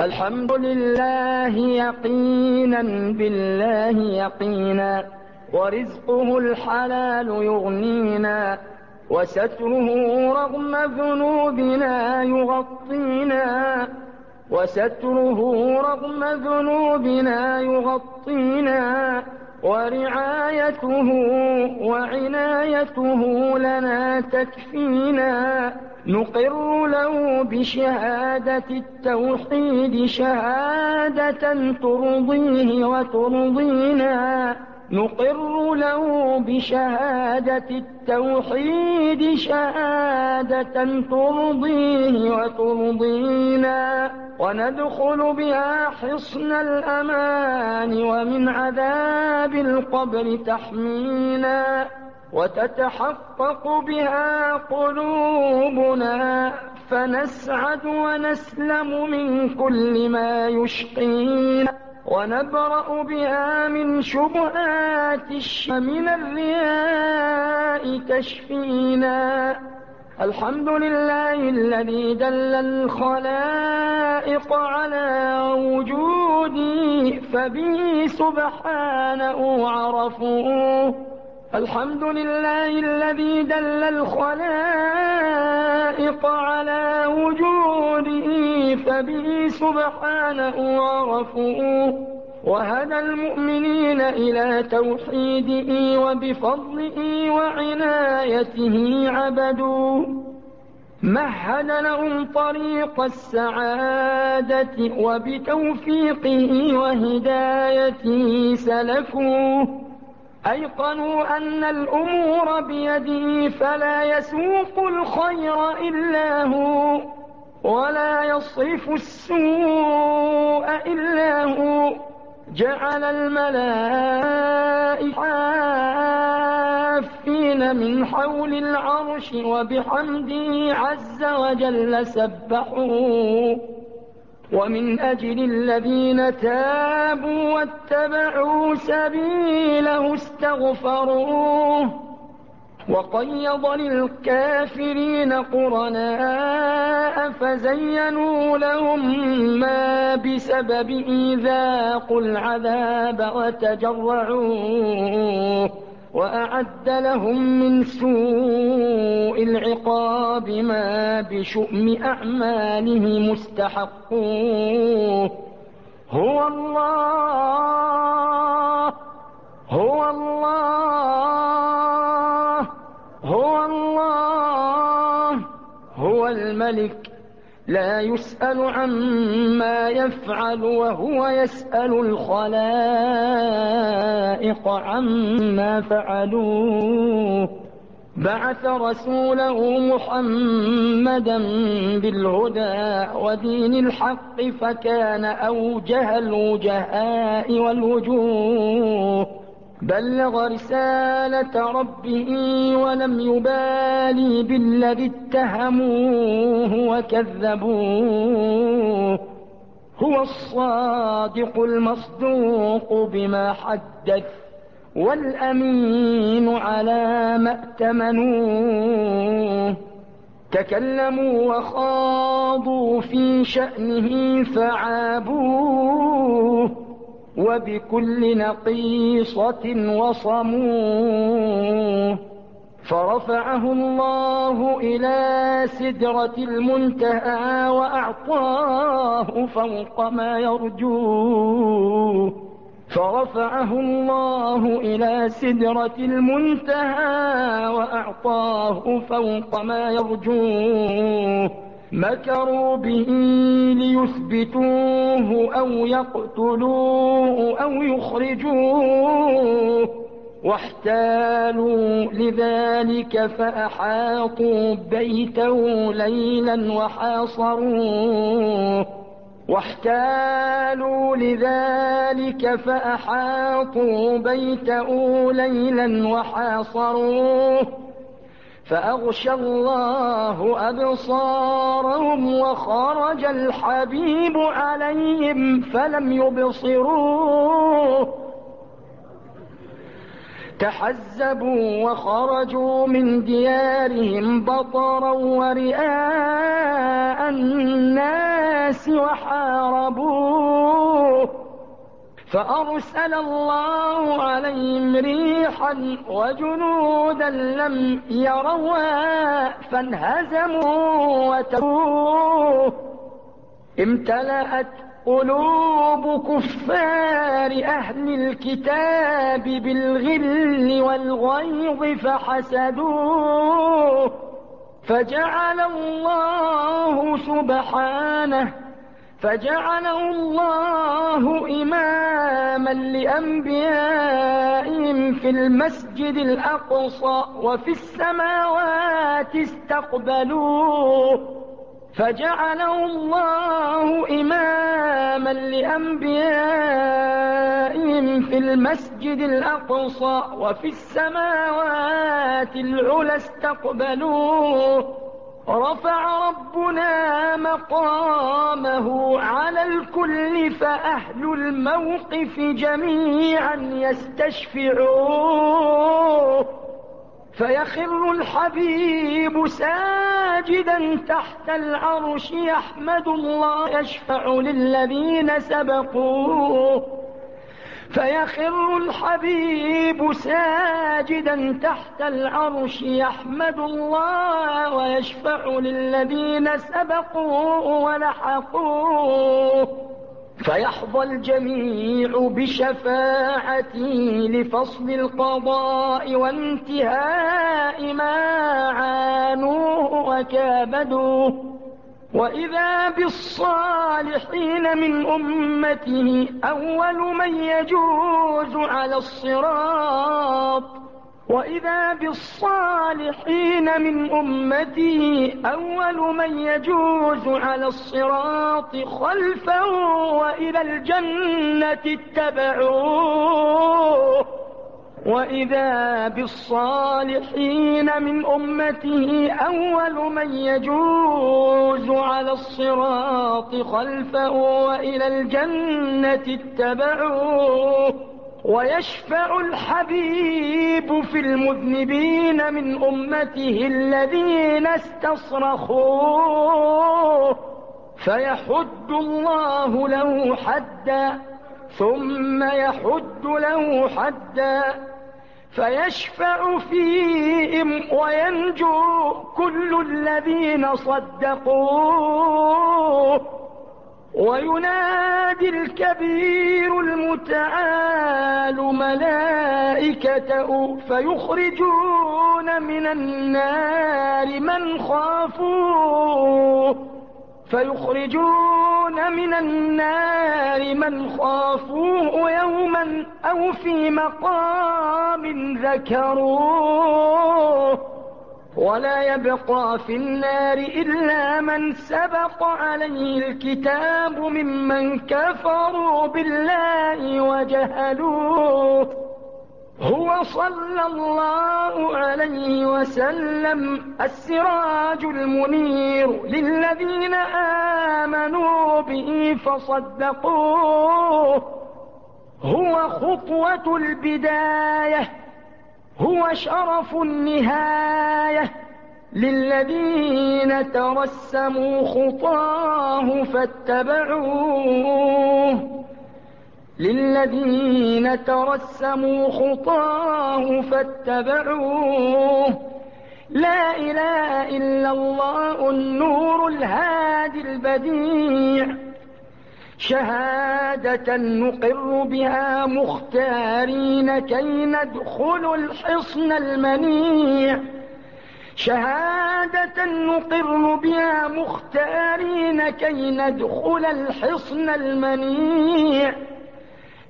الحمد لله يقينا بالله يقينا. ورزقه الحلال يغنينا. وستره رغم ذنوبنا يغطينا. وستره رغم ذنوبنا يغطينا. ورعايته وعنايته لنا تكفينا. نقر له بشهادة التوحيد شهادة ترضيه وترضينا. نقر له بشهادة التوحيد شهادة ترضيه وترضينا وندخل بها حصن الأمان ومن عذاب القبر تحمينا وتتحقق بها قلوبنا فنسعد ونسلم من كل ما يشقينا. ونبرأ بها من شبهات من الرياء تشفينا الحمد لله الذي دل الخلائق على وجودي فبه سبحانه عرفوه. الحمد لله الذي دل الخلائق على وجوده فبه سبحانه عرفوه وهدى المؤمنين إلى توحيده وبفضله وعنايته عبدوه. مهد لهم طريق السعادة وبتوفيقه وهدايته سلكوه. أيقنوا أن الأمور بيده فلا يسوق الخير إلا هو ولا يصرف السوء إلا هو. جعل الملائكة حافين من حول العرش وبحمده عز وجل سبحوه. ومن أجل الذين تابوا واتبعوا سبيله استغفروه وقيض للكافرين قرناء فزينوا لهم ما بسبب إيذاقوا العذاب وتجرعوه. وأعد لهم من سوء العقاب ما بشؤم أعماله مستحقوه. هو الله هو الله هو الله هو الملك. لا يسأل عما يفعل وهو يسأل الخلائق عما فعلوه. بعث رسوله محمدا بالهدى ودين الحق فكان أوجه الوجهاء والوجوه. بلغ رسالة ربه ولم يبالي بالذي اتهموه وكذبوه. هو الصادق المصدوق بما حدث والأمين على ما ائتمنوه. تكلموا وخاضوا في شأنه فعابوه. وبكل نقيصة وصموه فرفعه الله إلى سدرة المنتهى وأعطاه فوق ما يرجوه فرفعه الله إلى سدرة المنتهى وأعطاه فوق ما يرجوه مكروا به ليثبتوه أو يقتلوه أو يخرجوه واحتالوا لذلك فأحاطوا بيته ليلا وحاصروه واحتالوا لذلك فأحاطوا بيته ليلا وحاصروه فأغشى الله أبصارهم وخرج الحبيب عليهم فلم يبصروه. تحزبوا وخرجوا من ديارهم بطرا ورئاء الناس وحاربوه. فأرسل الله عليهم ريحا وجنودا لم يروا فانهزموا وتبوه. امتلأت قلوب كفار أهل الكتاب بالغل والغيظ فحسدوه. فجعل الله سبحانه فجعله الله إماما لأنبيائهم في المسجد الأقصى وفي السماوات استقبلوه. فجعله الله إماما لأنبيائهم في المسجد الأقصى وفي السماوات العلى استقبلوه. رفع ربنا مقامه على الكل فأهل الموقف جميعا يستشفعوه. فيخر الحبيب ساجدا تحت العرش يحمد الله يشفع للذين سبقوه. فيخر الحبيب ساجدا تحت العرش يحمد الله ويشفع للذين سبقوه ولحقوه. فيحظى الجميع بشفاعتي لفصل القضاء وانتهاء ما عانوه وكابدوه. وإذا بالصالحين من أمته أول من يجوز على الصراط وإذا بالصالحين من أمته أول من يجوز على الصراط خلفه وإلى الجنة اتبعوه وإذا بالصالحين من أمته أول من يجوز على الصراط خلفه وإلى الجنة اتبعوه ويشفع الحبيب في المذنبين من أمته الذين استصرخوه فيحد الله له حدا ثم يحد له حدا فيشفع فيهم وينجو كل الذين صدقوه. وينادي الكبير المتعال ملائكته فيخرجون من النار من خافوه. فيخرجون من النار من خافوه يوما أو في مقام ذكروه. ولا يبقى في النار إلا من سبق عليه الكتاب ممن كفروا بالله وجهلوه. هو صلى الله عليه وسلم السراج المنير للذين آمنوا به فصدقوه. هو خطوة البداية هو شرف النهاية للذين ترسموا خطاه فاتبعوه. للذين ترسموا خطاه فاتبعوه. لا إله إلا الله النور الهادي البديع. شهادة نقر بها مختارين كي ندخل الحصن المنيع. شهادة نقر بها مختارين كي ندخل الحصن المنيع.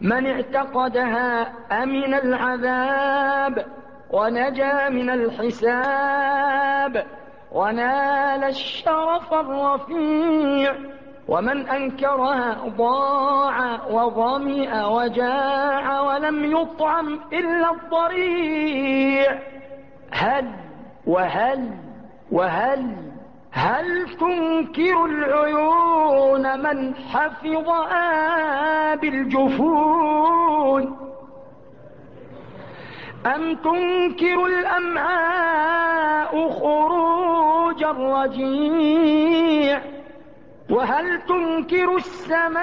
من اعتقدها أمن العذاب ونجا من الحساب ونال الشرف الرفيع ومن أنكرها ضاع وظمئ وجاع ولم يطعم إلا الضريع. هل وهل وهل هل تنكر العيون من حفظ بالجفون أم تنكر الأمعاء خروج الرجيع؟ وهل تنكر السماء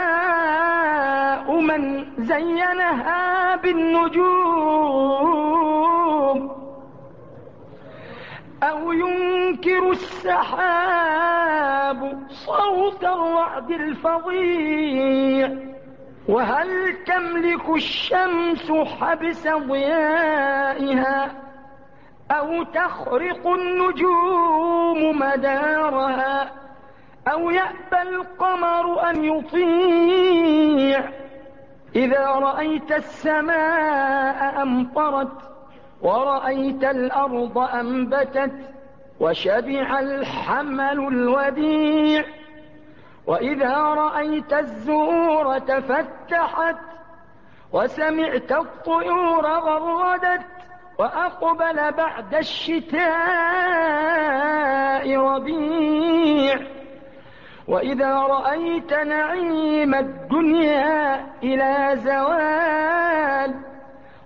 من زينها بالنجوم؟ أو ينكر السحاب صوت الرعد الفظيع؟ وهل تملك الشمس حبس ضيائها أو تخرق النجوم مدارها أو يأبى القمر أن يطيع؟ إذا رأيت السماء أمطرت ورأيت الأرض أنبتت وشبع الحمل الوديع وإذا رأيت الزهور تفتحت وسمعت الطيور غردت وأقبل بعد الشتاء ربيع. وإذا رأيت نعيم الدنيا إلى زوال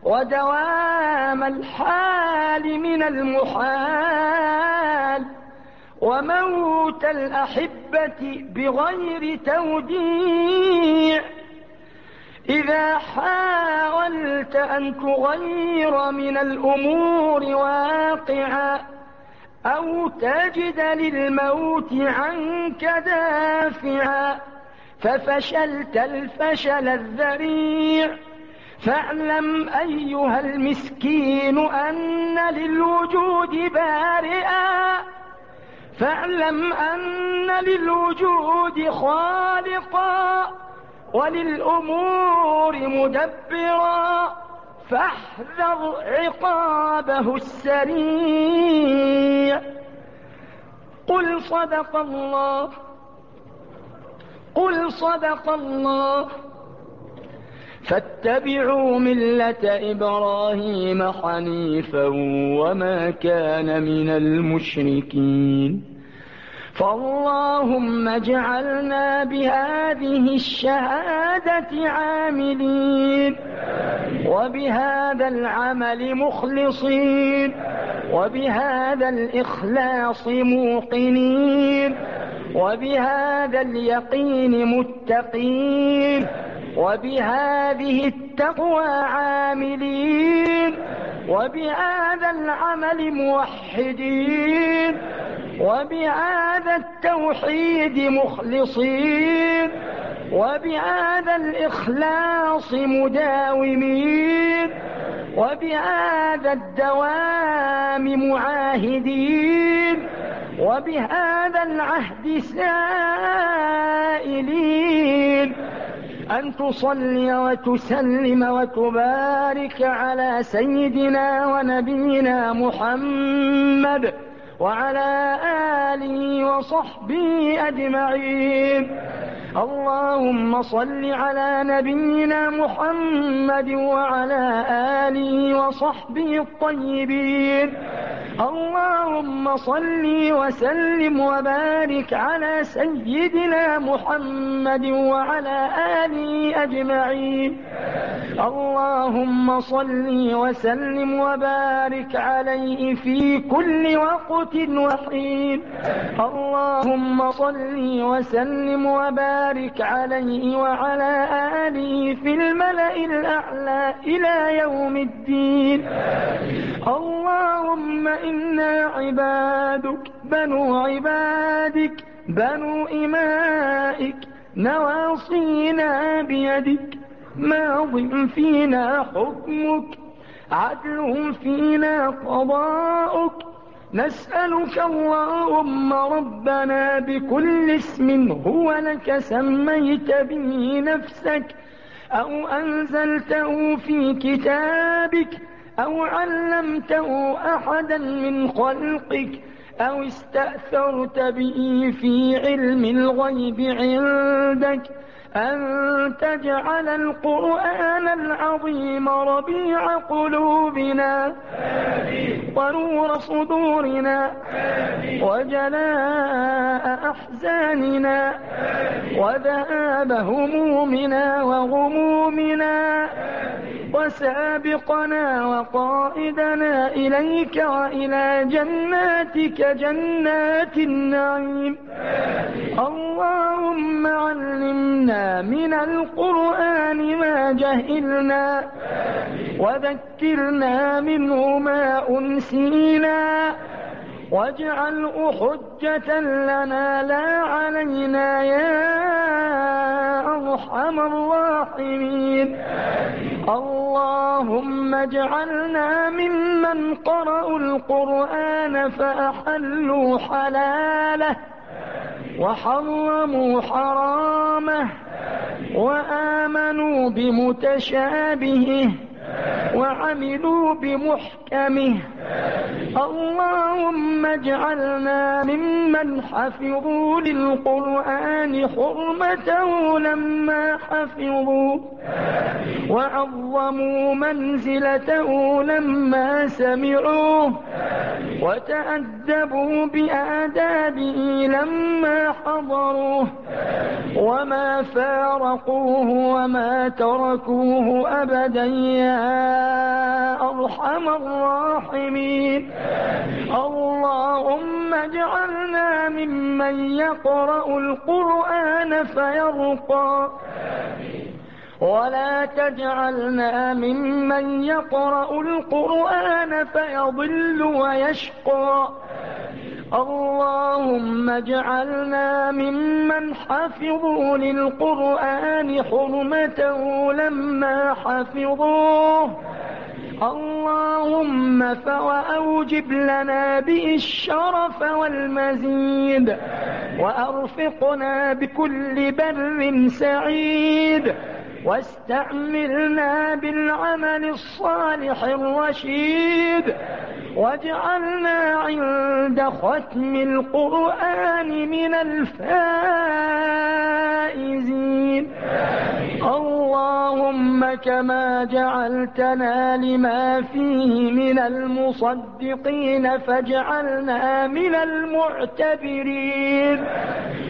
ودوام الحال من المحال وموت الأحبة بغير توديع إذا حاولت أن تغير من الأمور واقعا أو تجد للموت عنك دافعا ففشلت الفشل الذريع. فاعلم أيها المسكين أن للوجود بارئا. فاعلم أن للوجود خالقا. وللأمور مدبرا. فاحذر عقابه السريع. قل صدق الله. قل صدق الله. فاتبعوا ملة إبراهيم حنيفا وما كان من المشركين. فاللهم اجعلنا بهذه الشهادة عاملين وبهذا العمل مخلصين وبهذا الإخلاص موقنين وبهذا اليقين متقين. وبهذه التقوى عاملين وبهذا العمل موحدين وبهذا التوحيد مخلصين وبهذا الإخلاص مداومين وبهذا الدوام معاهدين وبهذا العهد سائلين. أن تصلي وتسلم وتبارك على سيدنا ونبينا محمد. وعلى آله وصحبه أجمعين. اللهم صل على نبينا محمد وعلى آله وصحبه الطيبين. اللهم صل وسلم وبارك على سيدنا محمد وعلى آله أجمعين. اللهم صل وسلم وبارك عليه في كل وقت وحين اللهم صل وسلم وبارك عليه وعلى آله في الملأ الأعلى إلى يوم الدين. اللهم إنا عبادك بنو عبادك بنو إمائك نواصينا بيدك. ماض فينا حكمك عدل فينا قضاؤك. نسألك اللهم ربنا بكل اسم هو لك سميت به نفسك أو أنزلته في كتابك أو علمته أحدا من خلقك أو استأثرت به في علم الغيب عندك أن تجعل القرآن العظيم ربيع قلوبنا ونور صدورنا وجلاء أحزاننا وذهاب همومنا وغمومنا وسابقنا وقائدنا إليك وإلى جناتك جنات النعيم. اللهم علمنا من القرآن ما جهلنا وذكرنا منه ما أنسينا واجعله حجة لنا لا علينا يا أرحم الراحمين. اللهم اجعلنا ممن قرأوا القرآن فأحلوا حلاله وحرموا حرامه وآمنوا بمتشابهه وعملوا بمحكمه. اللهم اجعلنا ممن حفظوا للقرآن حرمته لما حفظوا. وعظموا منزلته لما سمعوه وتأدبوا بآدابه لما حضروه وما فارقوه وما تركوه أبدا. يا أرحم الراحمين. اللهم اجعلنا ممن يقرأ القرآن فيرقى. ولا تجعلنا ممن يقرأ القرآن فيضل ويشقى. اللهم اجعلنا ممن حفظوا للقرآن حرمته لما حفظوه. اللهم فوأوجب لنا به الشرف والمزيد. وأرفقنا بكل بر سعيد. واستعملنا بالعمل الصالح الرشيد واجعلنا عند ختم القرآن من الفائزين. اللهم كما جعلتنا لما فيه من المصدقين فاجعلنا من المعتبرين.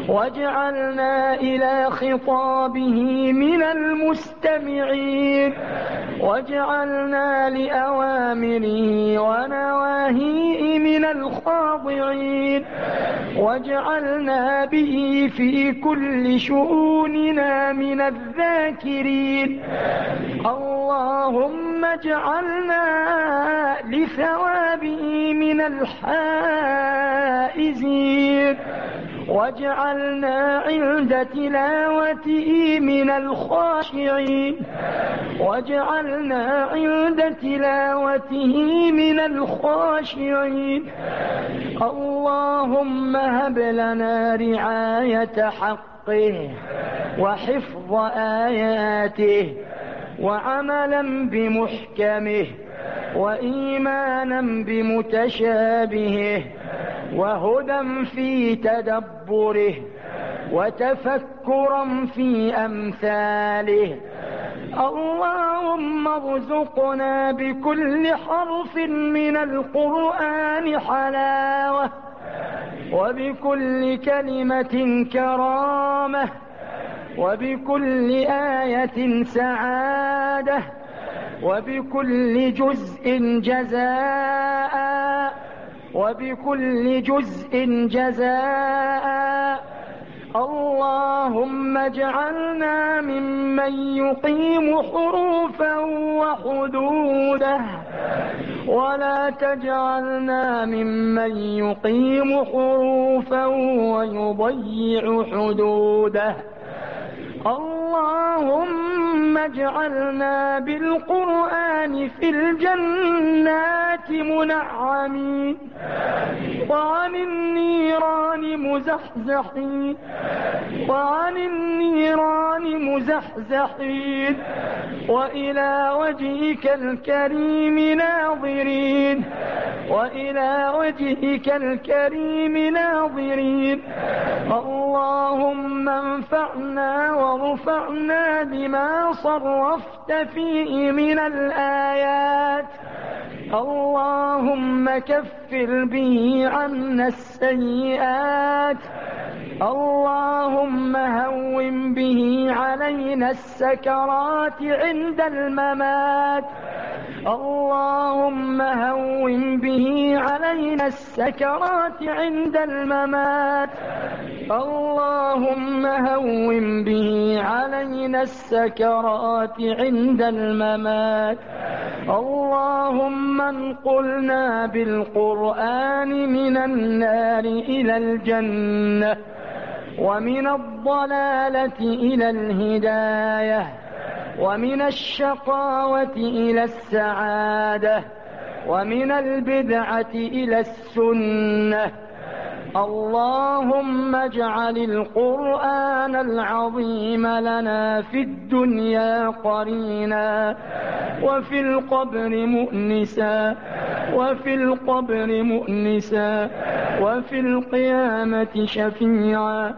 واجعلنا إلى خطابه من المستمعين واجعلنا لأوامره ونواهيه من الخاضعين. واجعلنا به في كل شؤوننا من الذاكرين. اللهم اجعلنا لثوابه من الحائزين. واجعلنا عند تلاوته من الخاشعين. واجعلنا عند تلاوته من الخاشعين. اللهم هب لنا رعاية حقه وحفظ آياته وعملا بمحكمه وإيمانا بمتشابهه وهدى في تدبره وتفكرا في أمثاله. اللهم ارزقنا بكل حرف من القرآن حلاوة وبكل كلمة كرامة وبكل آية سعادة وبكل جزء جزاء وبكل جزء جزاء اللهم اجعلنا ممن يقيم حروفا وحدوده. ولا تجعلنا ممن يقيم حروفا ويضيع حدوده. اللهم اجعلنا بالقرآن في الجنات منعمين وعن النيران مزحزحين وعن النيران مزحزحين وإلى وجهك الكريم ناظرين. وإلى وجهك الكريم ناظرين. اللهم انفعنا وارفعنا بما صرفت فيه من الآيات اللهم كفر به عنا السيئات اللهم هون به علينا السكرات عند الممات اللهم هون به علينا السكرات عند الممات اللهم هون به علينا السكرات عند الممات. اللهم انقلنا بالقرآن من النار إلى الجنة ومن الضلالة إلى الهداية ومن الشقاوة إلى السعادة ومن البدعة إلى السنة. اللهم اجعل القرآن العظيم لنا في الدنيا قرينا وفي القبر مؤنسا وفي القبر مؤنسا وفي القيامة شفيعا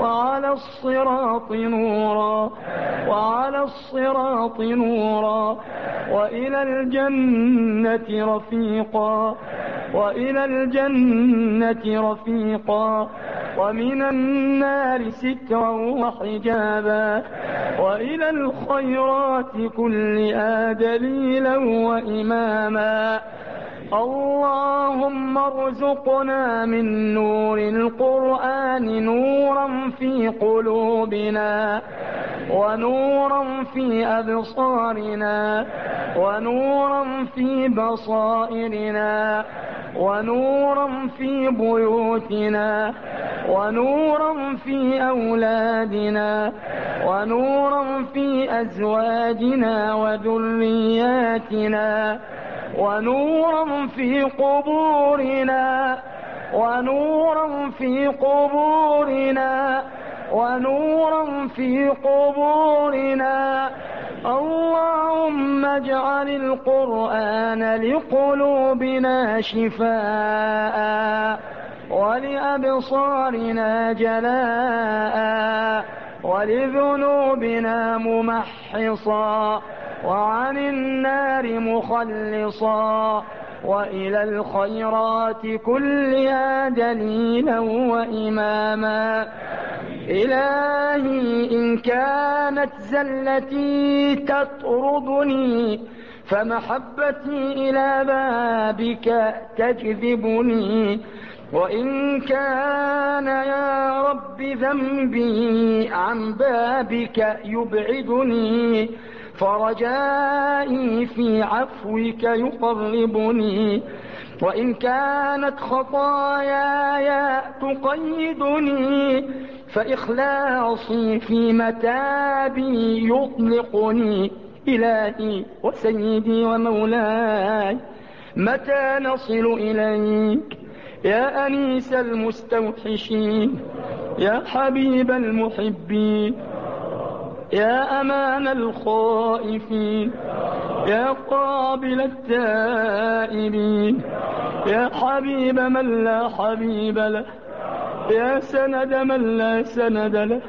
وعلى الصراط نورا وعلى الصراط نورا وإلى الجنة رفيقا وإلى الجنة رفيقا. ومن النار سترا وحجابا. وإلى الخيرات كلها دليلا وإماما. اللهم ارزقنا من نور القرآن نورا في قلوبنا ونورا في أبصارنا ونورا في بصائرنا ونورا في بيوتنا ونورا في أولادنا ونورا في أزواجنا وذرياتنا. ونورا في قبورنا ونورا في قبورنا ونورا في قبورنا. اللهم اجعل القرآن لقلوبنا شفاء ولأبصارنا جلاء ولذنوبنا ممحصا. وعن النار مخلصا وإلى الخيرات كلها دليلا وإماما. إلهي إن كانت زلتي تطردني فمحبتي إلى بابك تجذبني. وإن كان يا رب ذنبي عن بابك يبعدني فرجائي في عفوك يقربني. وإن كانت خطاياي تقيدني فإخلاصي في متابي يطلقني. إلهي وسيدي ومولاي متى نصل إليك؟ يا أنيس المستوحشين يا حبيب المحبين. يا أمان الخائفين يا قابل التائبين يا حبيب من لا حبيب له يا سند من لا سند له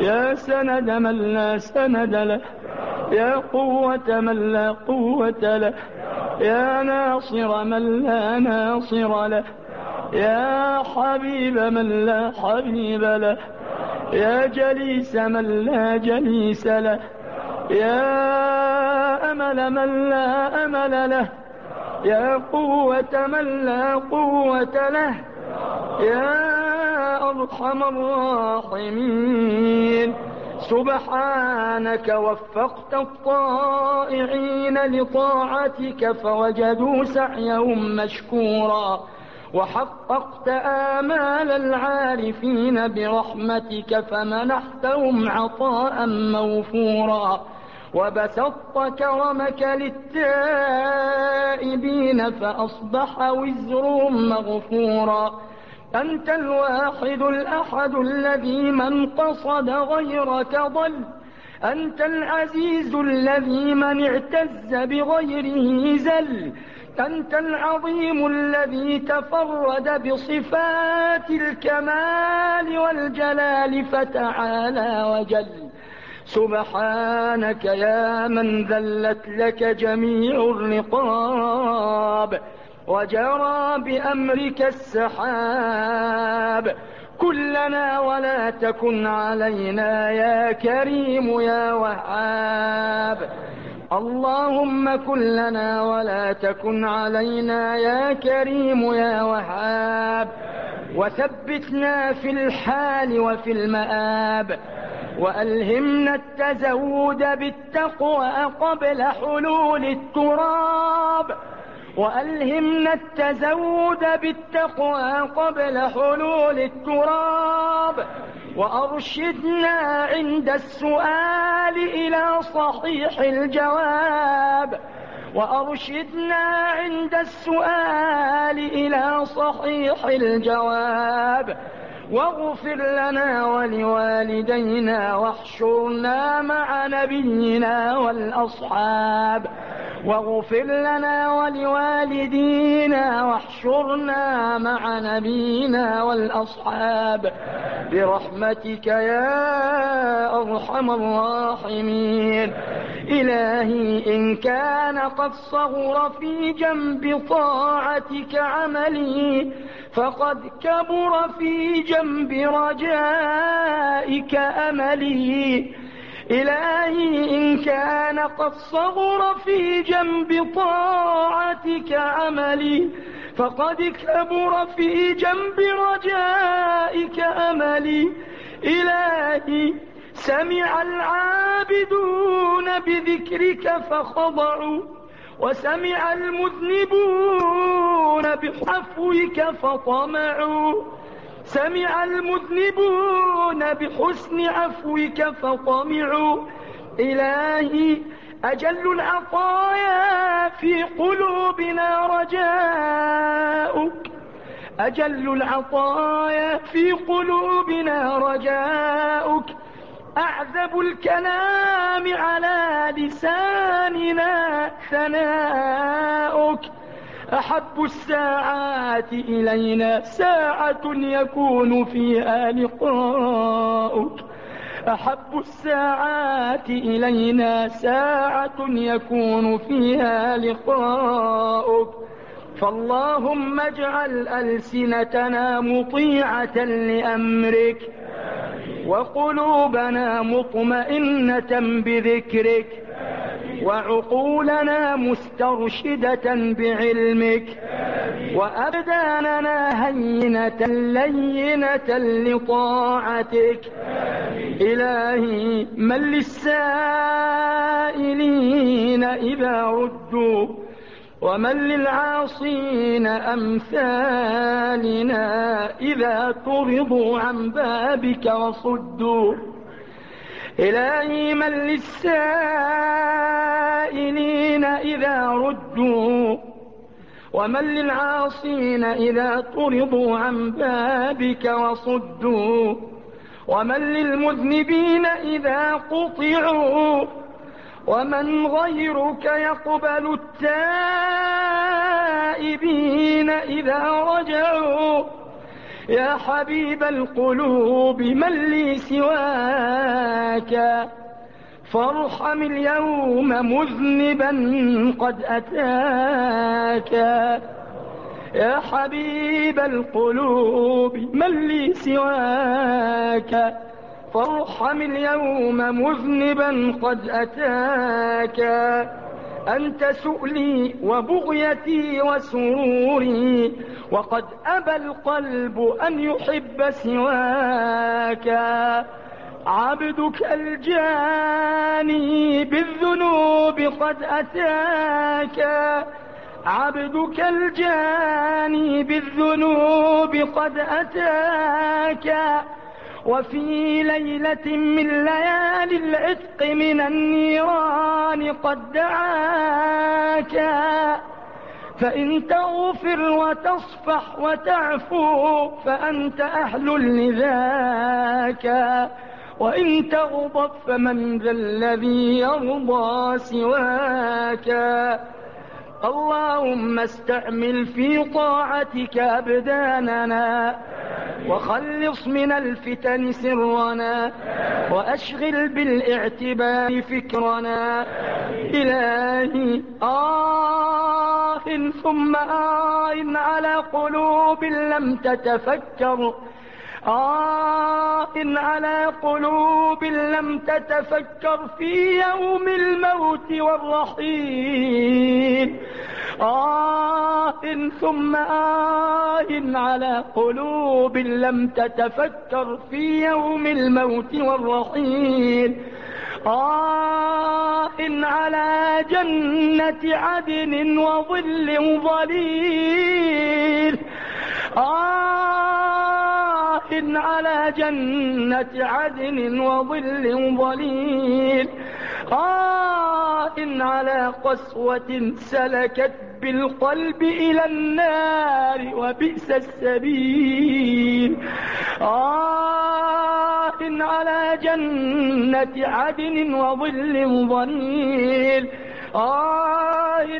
يا سند من لا سند له يا قوة من لا قوة له يا ناصر من لا ناصر له يا حبيب من لا حبيب له. يا جليس من لا جليس له. يا أمل من لا أمل له. يا قوة من لا قوة له. يا أرحم الراحمين. سبحانك وفقت الطائعين لطاعتك فوجدوا سعيهم مشكورا. وحققت آمال العارفين برحمتك فمنحتهم عطاء موفورا وبسطت كرمك للتائبين فأصبح وزرهم مغفورا أنت الواحد الأحد الذي من قصد غيرك ضل أنت العزيز الذي من اعتز بغيره زل أنت العظيم الذي تفرد بصفات الكمال والجلال فتعالى وجل. سبحانك يا من ذلت لك جميع الرقاب وجرى بأمرك السحاب. كلنا ولا تكن علينا يا كريم يا وهاب. اللهم كن لنا ولا تكن علينا يا كريم يا وهاب. وثبتنا في الحال وفي المآب. وألهمنا التزود بالتقوى قبل حلول التراب. وألهمنا التزود بالتقوى قبل حلول التراب وأرشدنا عند السؤال إلى صحيح الجواب وأرشدنا عند السؤال إلى صحيح الجواب واغفر لنا ولوالدينا واحشرنا مع نبينا والأصحاب. واغفر لنا ولوالدينا واحشرنا مع نبينا والأصحاب. برحمتك يا أرحم الراحمين. إلهي إن كان قد صغر في جنب طاعتك عملي فقد كبر في جنب رجائك أملي. إلهي إن كان قد صغر في جنب طاعتك عملي فقد كبر في جنب رجائك أملي. إلهي سمع العابدون بذكرك فخضعوا. وسمع المذنبون بحفوك فطمعوا. سمع المذنبون بحسن عفوك فطمعوا. إلهي أجل العطايا في قلوبنا رجاؤك. أجل العطايا في قلوبنا رجاؤك. أعذب الكلام على لساننا ثناؤك. أحب الساعات إلينا. ساعة يكون فيها لقاؤك. أحب الساعات إلينا. ساعة يكون فيها لقاؤك. فاللهم اجعل ألسنتنا مطيعة لأمرك. وقلوبنا مطمئنة بذكرك. وعقولنا مسترشدة بعلمك وأبداننا هينة لينة لطاعتك. إلهي من للسائلين إذا ردوا ومن للعاصين أمثالنا إذا طردوا عن بابك وصدوا. إلهي من للسائلين إذا ردوا ومن للعاصين إذا طردوا عن بابك وصدوا ومن للمذنبين إذا قطعوا ومن غيرك يقبل التائبين إذا رجعوا. يا حبيب القلوب من لي سواك؟ فارحم اليوم مذنبا قد أتاك. يا حبيب القلوب من لي سواك؟ فارحم اليوم مذنبا قد أتاك. أنت سؤلي وبغيتي وسروري وقد أبى القلب أن يحب سواك. عبدك الجاني بالذنوب قد أتاك. عبدك الجاني بالذنوب قد أتاك. وفي ليلة من ليالي العتق من النيران قد دعاك. فإن تغفر وتصفح وتعفو فأنت أهل لذاك. وإن تغضب فمن ذا الذي يرضى سواك. اللهم استعمل في طاعتك أبداننا. وخلص من الفتن سرنا وأشغل بالإعتبار فكرنا إلهي آه ثم آه على قلوب لم تتفكر. إن على قلوب لم تتفكر في يوم الموت والرحيل. آه ثم آه على قلوب لم تتفكر في يوم الموت والرحيل. آه على جنة عدن وظل ظليل. آه إن على جنة عدن وظل ظليل. إن على قسوة سلكت بالقلب إلى النار وبئس السبيل. إن على جنة عدن وظل ظليل. آه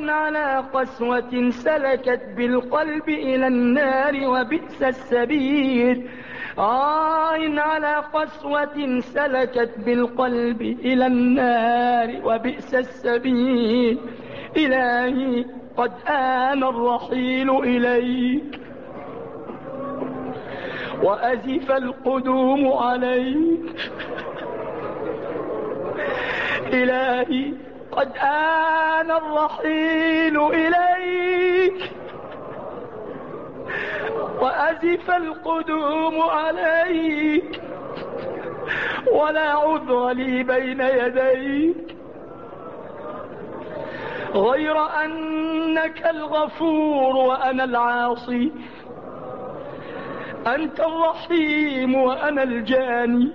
على قسوة سلكت بالقلب إلى النار وبئس السبيل. إن على قسوة سلكت بالقلب إلى النار وبئس السبيل. إلهي قد آن الرحيل إليك. وأزف القدوم عليك. إلهي قد آن الرحيل إليك. وأزف القدوم عليك ولا عذر لي بين يديك غير أنك الغفور وأنا العاصي أنت الرحيم وأنا الجاني.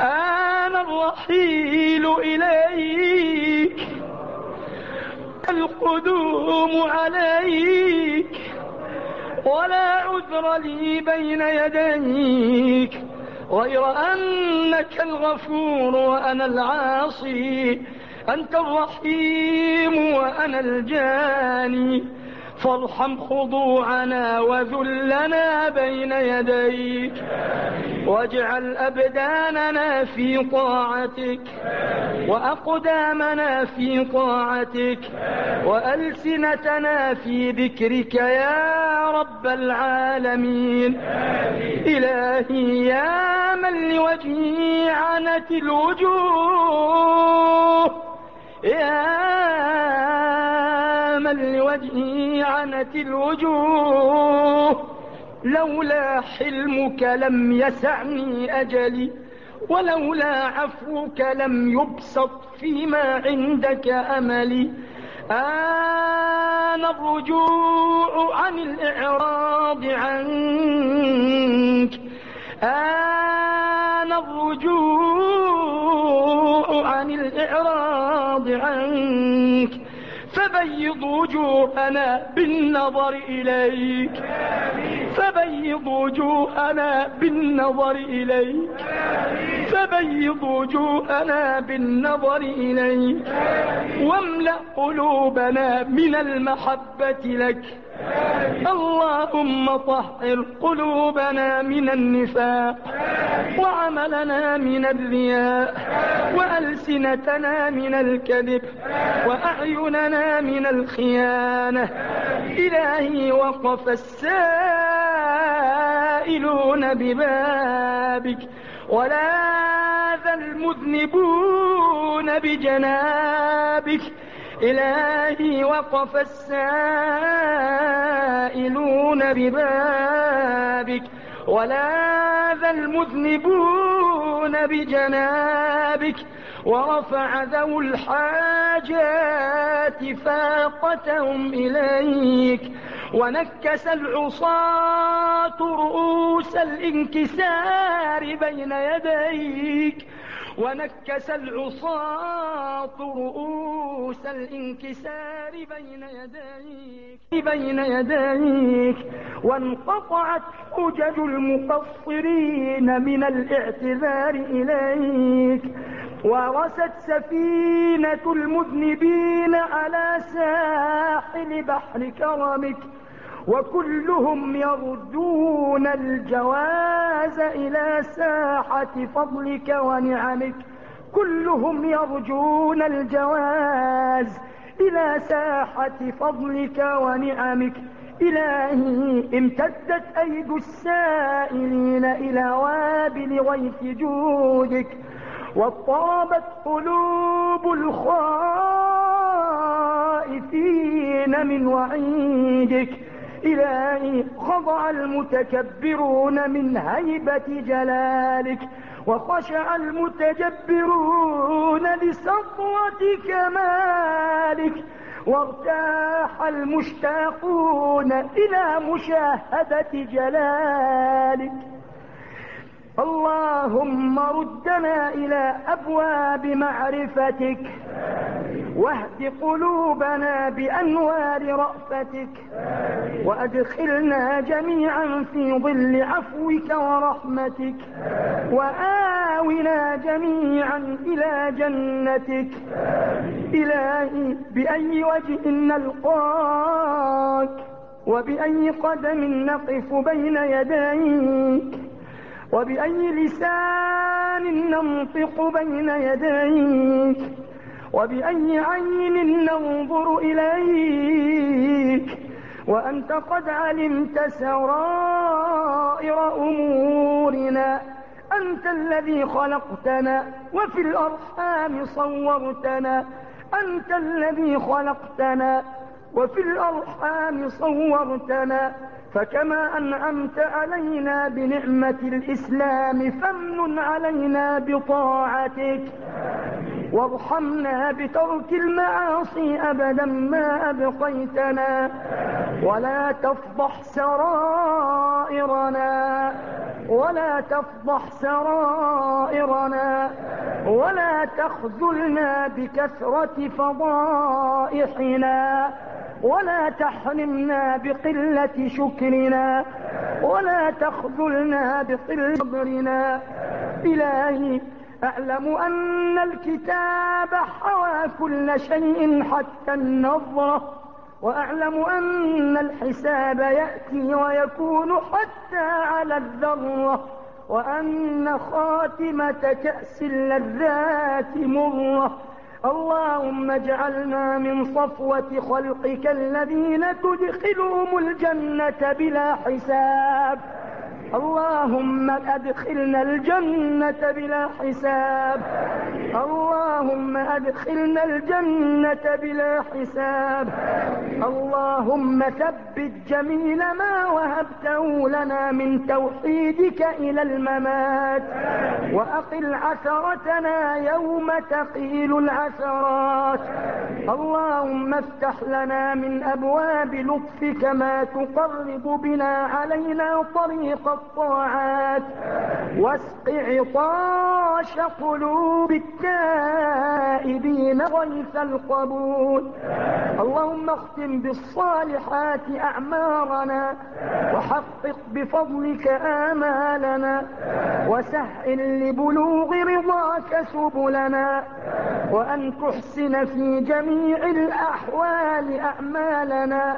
أنا الرحيل إليك القدوم عليك ولا عذر لي بين يديك غير أنك الغفور وأنا العاصي أنت الرحيم وأنا الجاني. فارحم خضوعنا وذلنا بين يديك. واجعل أبداننا في طاعتك وأقدامنا في طاعتك وألسنتنا في ذكرك يا رب العالمين. إلهي يا من لوجهه عنت الوجوه يا لوجهه عنت الوجوه. لولا حلمك لم يسعني أجلي ولولا عفوك لم يبسط فيما عندك أملي. آن الرجوع عن الإعراض عنك. آن الرجوع عن الإعراض عنك. فبيض وجوهنا بالنظر إليك. فبيض وجوهنا بالنظر إليك. فبيض وجوهنا بالنظر إليك. واملأ قلوبنا من المحبة لك. اللهم طهر قلوبنا من النفاق وعملنا من الرياء وألسنتنا من الكذب وأعيننا من الخيانة. إلهي وقف السائلون ببابك ولاذ المذنبون بجنابك. إلهي وقف السائلون ببابك ولاذ المذنبون بجنابك ورفع ذو الحاجات فاقتهم إليك ونكس العصاة رؤوس الانكسار بين يديك ونكس العصاة رؤوس الانكسار بين يديك بين يديك وانقطعت حجج المقصرين من الاعتذار إليك. ورست سفينة المذنبين على ساحل بحر كرمك وكلهم يردون الجواز إلى ساحة فضلك ونعمك. كلهم يرجون الجواز إلى ساحة فضلك ونعمك. إلهي امتدت أيد السائلين إلى وابل غيث جودك. واضطربت قلوب الخائفين من وعيدك. إلهي خضع المتكبرون من هيبة جلالك وخشع المتجبرون لسطوة كمالك وارتاح المشتاقون إلى مشاهدة جلالك. اللهم ردنا إلى أبواب معرفتك. واهد قلوبنا بأنوار رأفتك. وأدخلنا جميعا في ظل عفوك ورحمتك. وآونا جميعا إلى جنتك. إلهي بأي وجه نلقاك؟ وبأي قدم نقف بين يديك؟ وبأي لسان ننطق بين يديك؟ وبأي عين ننظر إليك؟ وأنت قد علمت سرائر أمورنا أنت الذي خلقتنا وفي الأرحام صورتنا أنت الذي خلقتنا وفي الأرحام صورتنا. فكما أنعمت علينا بنعمة الإسلام فمن علينا بطاعتك. وارحمنا بترك المعاصي أبدا ما أبقيتنا. ولا تفضح سرائرنا. ولا تفضح سرائرنا. ولا تخذلنا بكثرة فضائحنا. ولا تحرمنا بقلة شكرنا ولا تخذلنا بقلة صبرنا. إلهي أعلم أن الكتاب حوى كل شيء حتى النظرة وأعلم أن الحساب يأتي ويكون حتى على الذرة وأن خاتمة كأس اللذات مرة. اللهم اجعلنا من صفوة خلقك الذين تدخلهم الجنة بلا حساب. اللهم أدخلنا الجنة بلا حساب. اللهم أدخلنا الجنة بلا حساب. اللهم ثبت جميل ما وهبته لنا من توحيدك إلى الممات. وأقل عثرتنا يوم تقيل العثرات اللهم افتح لنا من أبواب لطفك ما تقرب بنا علينا طريق الطاعات. واسق عطاش قلوب التائبين غيث القبول. اللهم اختم بالصالحات أعمارنا وحقق بفضلك آمالنا وسهل لبلوغ رضاك سبلنا وأن تحسن في جميع الأحوال أعمالنا.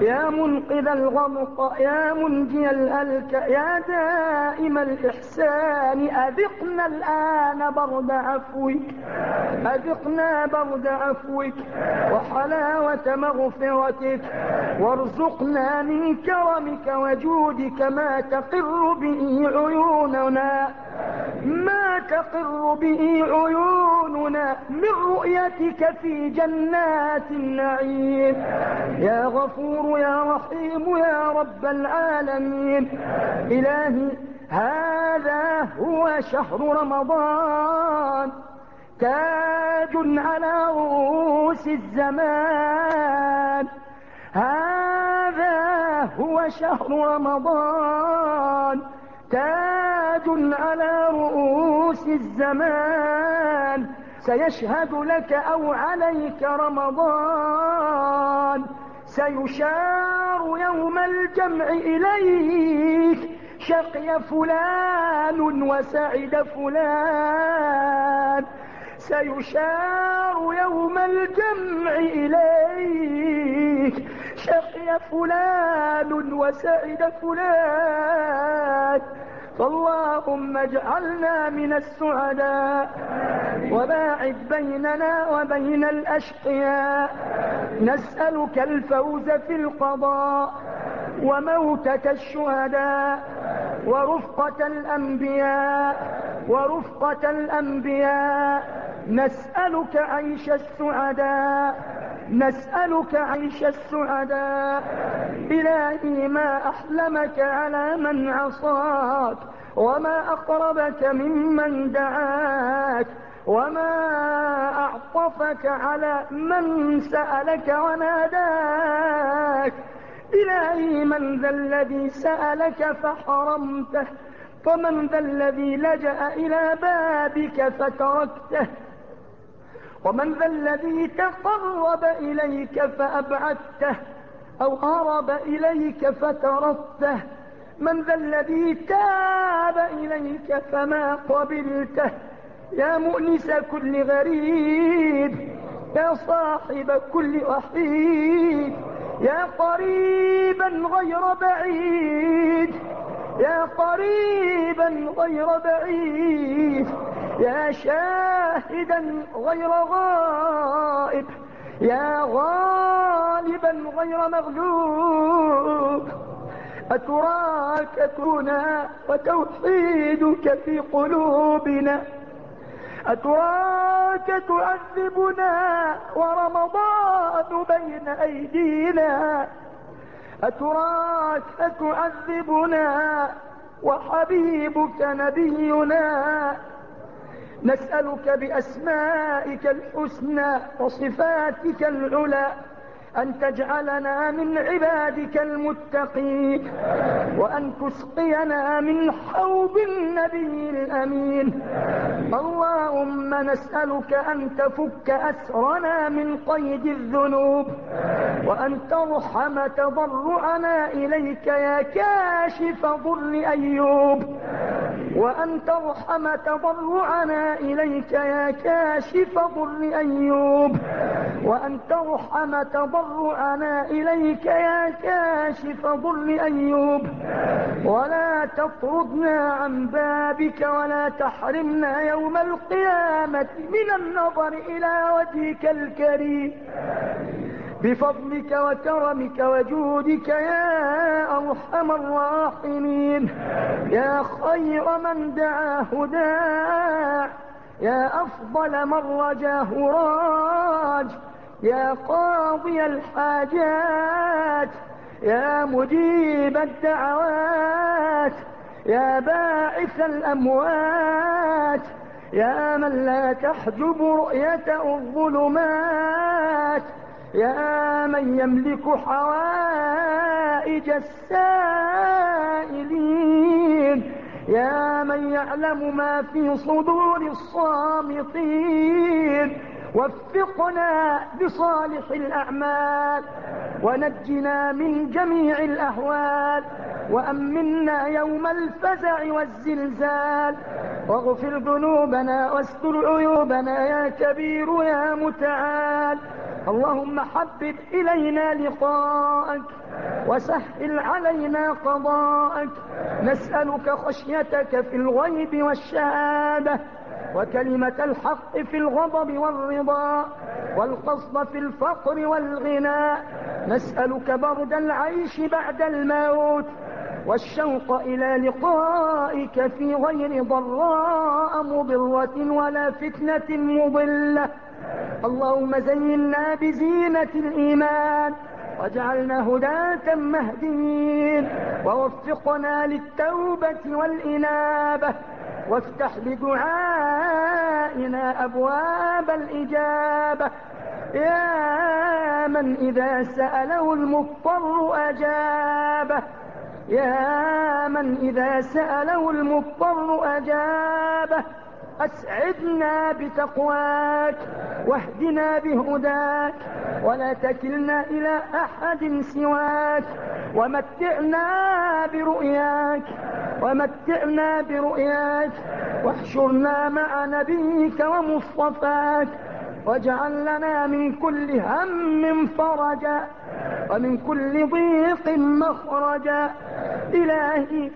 يا منقذ الغمق يا منجي الألك يا دائم الإحسان أذقنا الآن برد عفوك. أذقنا برد عفوك وحلاوة مغفرتك. وارزقنا من كرمك وجودك ما تقر به عيوننا. ما تقر به عيوننا من رؤيتك في جنات النعيم. يا غفور يا رحيم يا رب العالمين. إلهي هذا هو شهر رمضان. تاج على رؤوس الزمان. هذا هو شهر رمضان. تاج على رؤوس الزمان. سيشهد لك أو عليك رمضان. سيشار يوم الجمع إليك. شقي فلان وسعد فلان. سيشار يوم الجمع إليك. شقي فلان وسعد فلان. فاللهم اجعلنا من السعداء وباعد بيننا وبين الأشقياء نسألك الفوز في القضاء وموتة الشهداء ورفقة الأنبياء ورفقة الأنبياء نسألك عيش السعداء نسألك عيش السعداء إلهي ما أحلمك على من عصاك وما أقربك ممن دعاك وما أعطفك على من سألك وناداك إلهي من ذا الذي سألك فحرمته فمن ذا الذي لجأ إلى بابك فتركته ومن ذا الذي تقرب إليك فأبعدته أو هرب إليك فتركته من ذا الذي تاب إليك فما قبلته؟ يا مؤنس كل غريب يا صاحب كل وحيد يا قريبا غير بعيد يا قريبا غير بعيد يا شاهدا غير غائب يا غالبا غير مغلوب. أتراك تنا وتوحيدك في قلوبنا. أتراك تعذبنا ورمضان بين أيدينا. أتراك تعذبنا وحبيبك نبينا. نسألك بأسمائك الحسنى وصفاتك العلى. أن تجعلنا من عبادك المتقين وأن تسقينا من حوض النبي الأمين. اللهم نسألك أن تفك أسرنا من قيد الذنوب وأن ترحم تضرعنا إليك يا كاشف ضر أيوب وأن ترحم تضرعنا إليك يا كاشف ضر أيوب وأن ترحم تضرعنا إليك يا كاشف ضر أيوب. ولا تطردنا عن بابك ولا تحرمنا يوم القيامة من النظر إلى وجهك الكريم. بفضلك وكرمك وجودك يا أرحم الراحمين. يا خير من دعاه داع يا أفضل من رجاه راج يا قاضي الحاجات يا مجيب الدعوات يا باعث الأموات يا من لا تحجب رؤيته الظلمات يا من يملك حوائج السائلين. يا من يعلم ما في صدور الصامتين وفقنا بصالح الأعمال. ونجنا من جميع الأهوال وأمنا يوم الفزع والزلزال. واغفر ذنوبنا واستر عيوبنا يا كبير يا متعال. اللهم حبب إلينا لقاءك وسهل علينا قضاءك. نسألك خشيتك في الغيب والشهادة. وكلمة الحق في الغضب والرضا والقصد في الفقر والغناء نسألك برد العيش بعد الموت والشوق إلى لقائك في غير ضراء مضرة ولا فتنة مضلة. اللهم زينا بزينة الإيمان واجعلنا هداة مهديين ووفقنا للتوبة والإنابة وافتح بدعائنا أبواب الإجابة. يا من إذا سأله المضطر أجابه يا من إذا سأله المضطر أجابه أسعدنا بتقواك واهدنا بهداك ولا تكلنا إلى أحد سواك ومتعنا برؤياك ومتعنا برؤياك واحشرنا مع نبيك ومصطفاك واجعل لنا من كل هم فرجا ومن كل ضيق مخرجا إلهي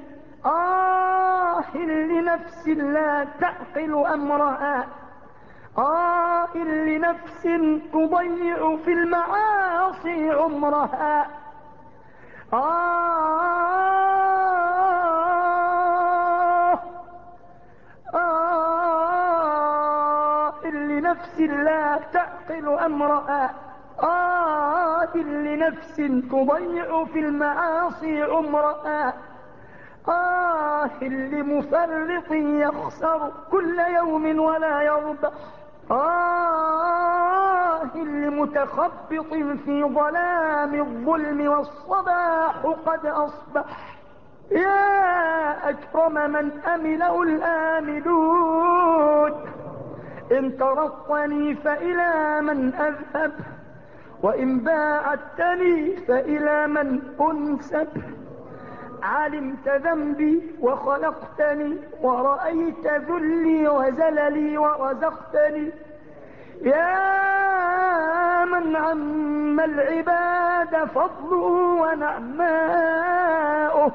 آه لنفس لا تعقل أمرها. آه لنفس تضيع في المعاصي عمرها. آه آه لنفس لا تعقل أمرها. آه لنفس تضيع في المعاصي عمرها. آه لمفرط يخسر كل يوم ولا يربح آه لمتخبط في ظلام الظلم والصباح قد أصبح. يا أكرم من أمله الآملون. إن ترطني فإلى من أذهب وإن باعدتني فإلى من أنسب. علمت ذنبي وخلقتني ورأيت ذلي وزللي ورزقتني. يا من عم العباد فضله ونعماؤه.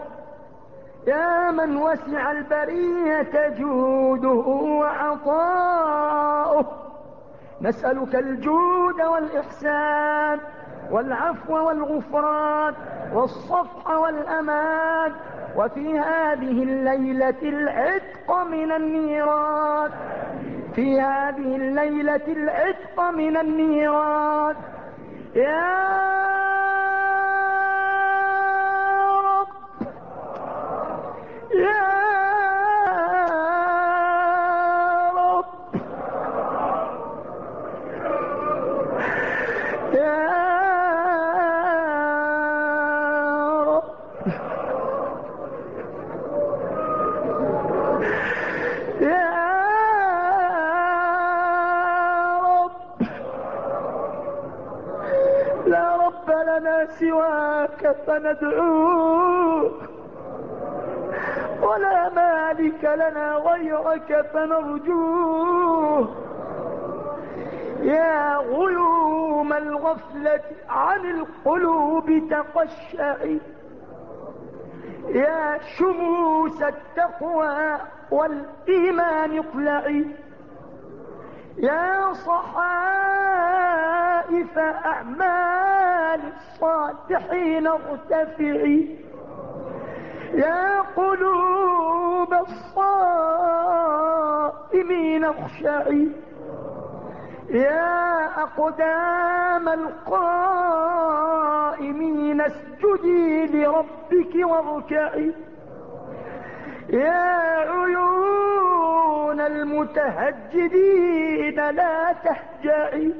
يا من وسع البرية جوده وعطاؤه. نسألك الجود والإحسان والعفو والغفران والصفح والأمان وفي هذه الليلة العتق من النيران. في هذه الليلة العتق من النيران. يا رب. يا سواك فندعوه ولا مالك لنا غيرك فنرجوه يا غيوم الغفلة عن القلوب تقشعي يا شموس التقوى والإيمان اطلعي. يا صحائف أعمال الصالحين ارتفعي. يا قلوب الصائمين اخشعي. يا أقدام القائمين اسجدي لربك واركعي. يا عيون المتهجدين لا تهجعي.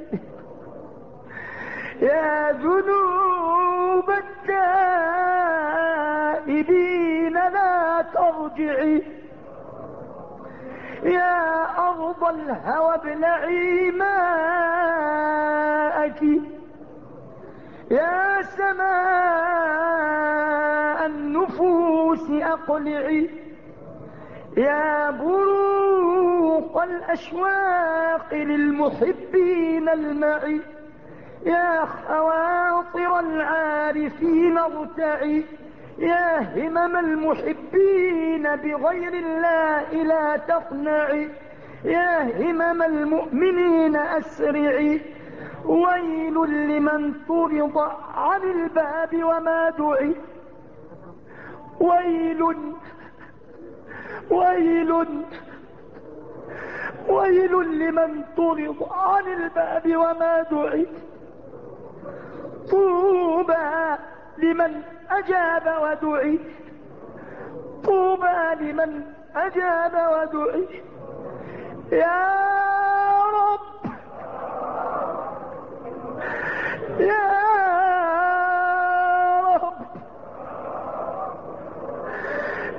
يا ذنوب التائبين لا ترجعي. يا أرض الهوى ابلعي ماءك. يا سماء النفوس أقلعي. يا بروق الأشواق للمحبين المعي. يا خواطر العارفين ارتعي. يا همم المحبين بغير الله لا تقنعي. يا همم المؤمنين أسرعي. ويل لمن طرد عن الباب وما دعي. ويل ويل ويل لمن طرد عن الباب وما دعي. طوبى لمن أجاب ودعي. طوبى لمن أجاب ودعي. يا رب. يا رب.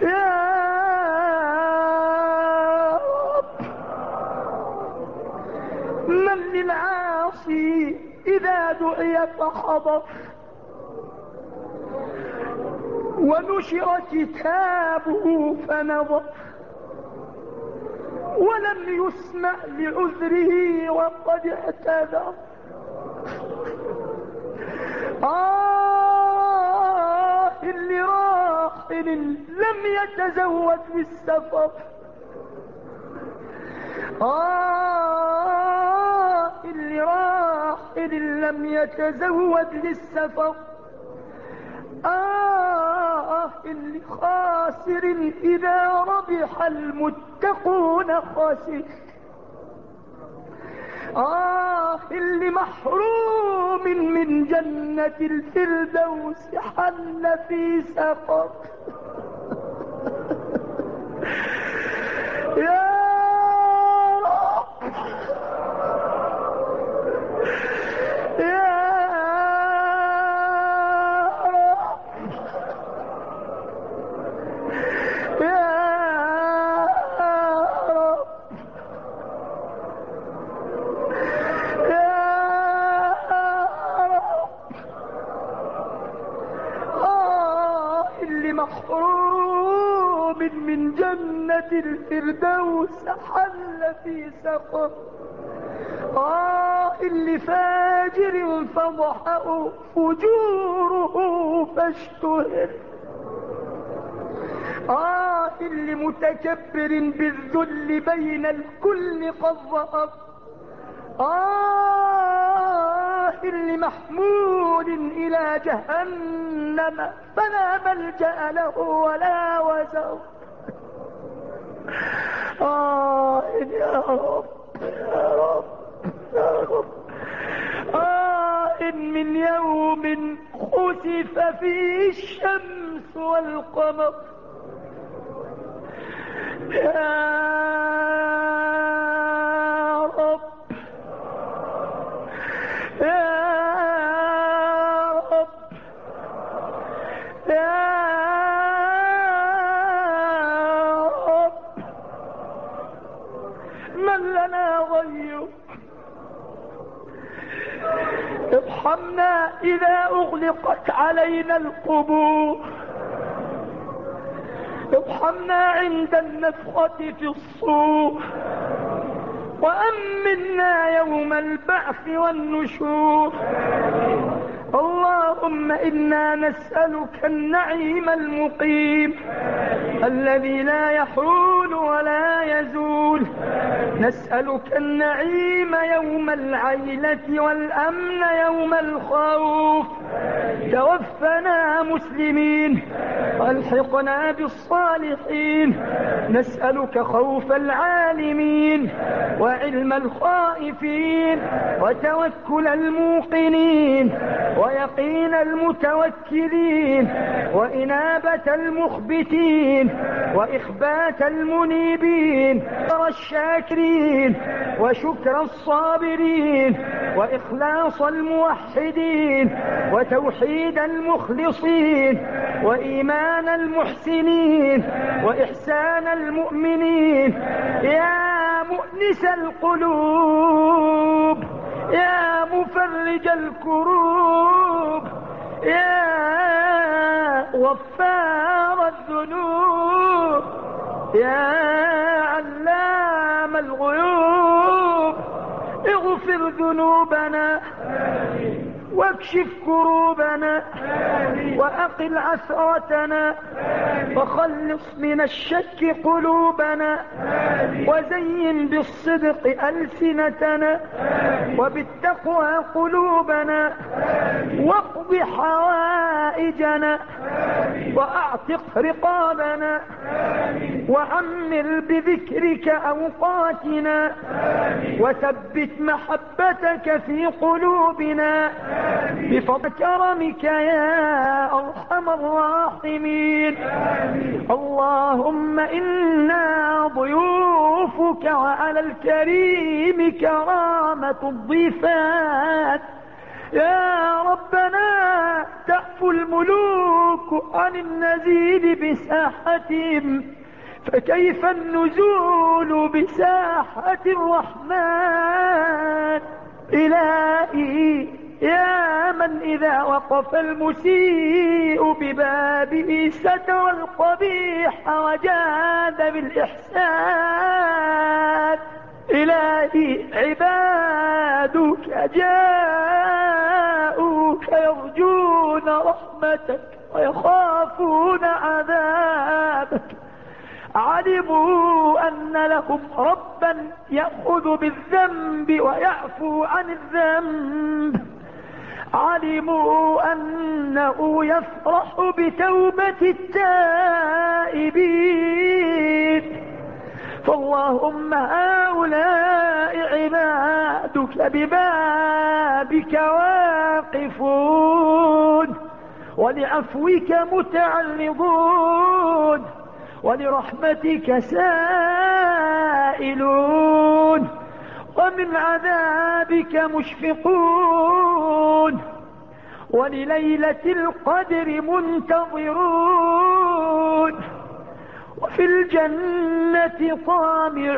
يا من للعاصي إذا دعي فحضر. ونشر كتابه فنظر. ولم يسمع لعذره وقد اعتذر. آه لراحل لم يتزود بالسفر آه اللي لم يتزود للسفر. آه اللي خاسر إذا ربح المتقون خاسر. آه اللي محروم من جنة الفردوس حل في سقر في سقر. آه اللي فاجر فضحأ فجوره فاشتهر. آه اللي متكبر بالذل بين الكل قد ظهر آه اللي محمول إلى جهنم فلا ملجأ له ولا وزر. آه يا رب يا رب يا رب آه من يوم خسف فيه الشمس والقمر يا ارحمنا إذا أغلقت علينا القبور. ارحمنا عند النفخة في الصور. وأمنا يوم البعث والنشور. اللهم إنا نسألك النعيم المقيم. الذي لا يحول ولا يزول. نسألك النعيم يوم العيلة والأمن يوم الخوف. توفنا مسلمين والحقنا بالصالحين. نسألك خوف العالمين وعلم الخائفين وتوكل الموقنين ويقين المتوكلين وإنابة المخبتين وإخبات المنيبين. الشاكرين وشكر الصابرين وإخلاص الموحدين وتوحيد المخلصين وإيمان المحسنين وإحسان المؤمنين. يا مؤنس القلوب يا مفرج الكروب يا غفار الذنوب. يا علام الغيوب اغفر ذنوبنا. واكشف كروبنا وأقل عثرتنا وخلص من الشك قلوبنا وزين بالصدق ألسنتنا وبالتقوى قلوبنا واقض حوائجنا وأعتق رقابنا وعمر بذكرك أوقاتنا وثبت محبتك في قلوبنا بفضل كرمك يا أرحم الراحمين. اللهم إنا ضيوفك وعلى الكريم كرامة الضيفات. يا ربنا تعفو الملوك عن النزيل بساحتهم. فكيف النزول بساحة الرحمن؟ إلهي من إذا وقف المسيء ببابه ستر القبيح وجاد بالإحسان. إلهي عبادك جاءوك يرجون رحمتك ويخافون عذابك. علموا أن لهم ربا يأخذ بالذنب ويعفو عن الذنب. علموا أنه يفرح بتوبة التائبين. فاللهم هؤلاء عبادك ببابك واقفون. ولعفوك متعلضون ولرحمتك سائلون. ومن عذابك مشفقون ولليلة القدر منتظرون وفي الجنة طامعون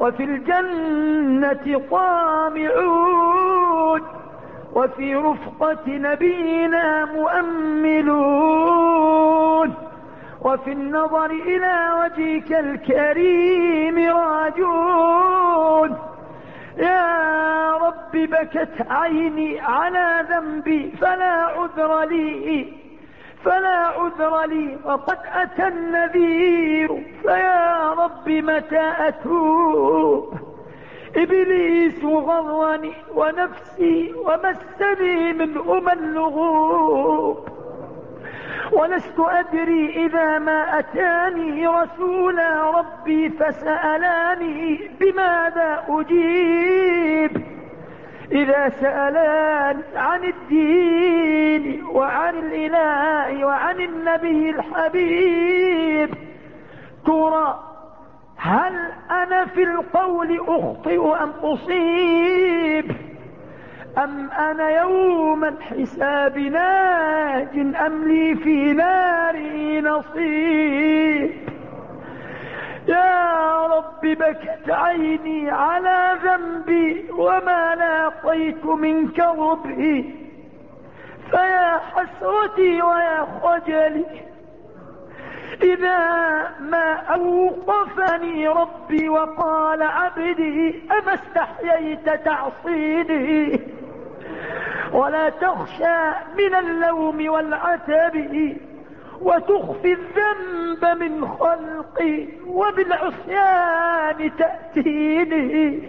وفي الجنة طامعون وفي رفقة نبينا مؤملون وفي النظر إلى وجهك الكريم راجون يا رب بكت عيني على ذنبي فلا عذر لي فلا عذر لي وقد أتى النذير. فيا رب متى أتوب؟ إبليس غرني ونفسي ومسني من أم اللغوب ولست أدري إذا ما أتاني رسول ربي فسألاني بماذا أجيب. إذا سألان عن الدين وعن الإله وعن النبي الحبيب ترى هل أنا في القول أخطئ أم أصيب؟ أم أنا يوم الحساب ناج أم لي في ناري نصيب؟ يا رب بكت عيني على ذنبي وما لاقيت منك ربي. فيا حسرتي ويا خجلي. إذا ما أوقفني ربي وقال عبدي أما استحييت تعصيني ولا تخشى من اللوم والعتب وتخفي الذنب من خلقي وبالعصيان تأتيني.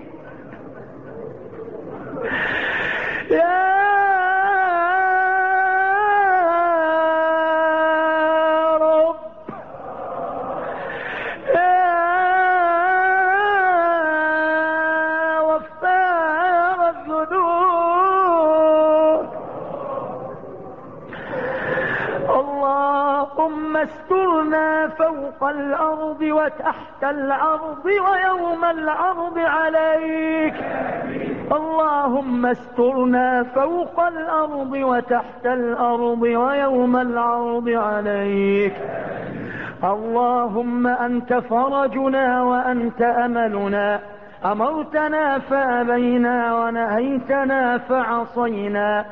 يا فوق الأرض وتحت الأرض ويوم العرض عليك. اللهم استرنا فوق الأرض وتحت الأرض ويوم العرض عليك. اللهم أنت فرجنا وأنت أملنا. أمرتنا فأبينا ونهيتنا فعصينا.